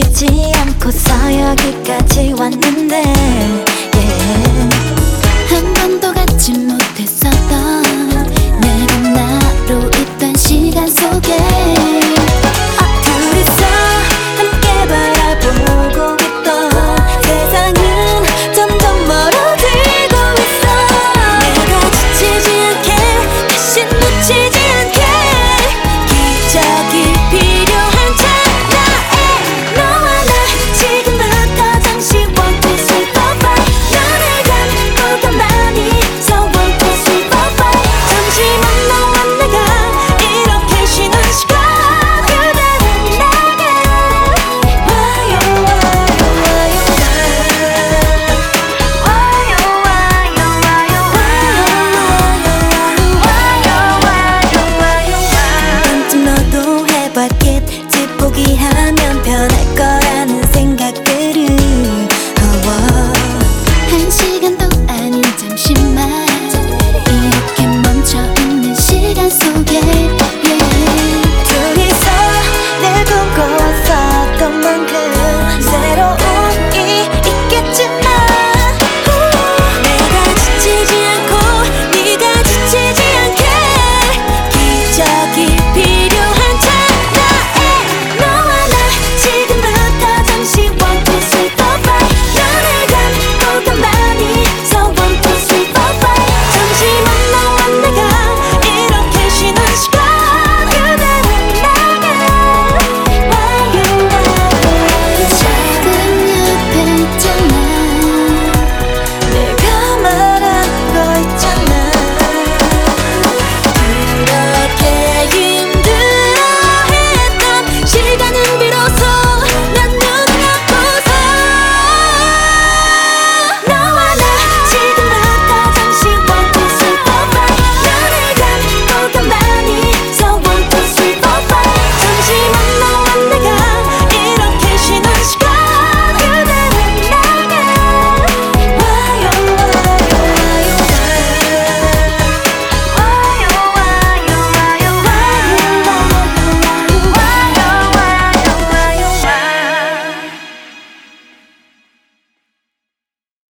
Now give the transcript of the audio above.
쉬지 않고서 여기까지 왔는데 también.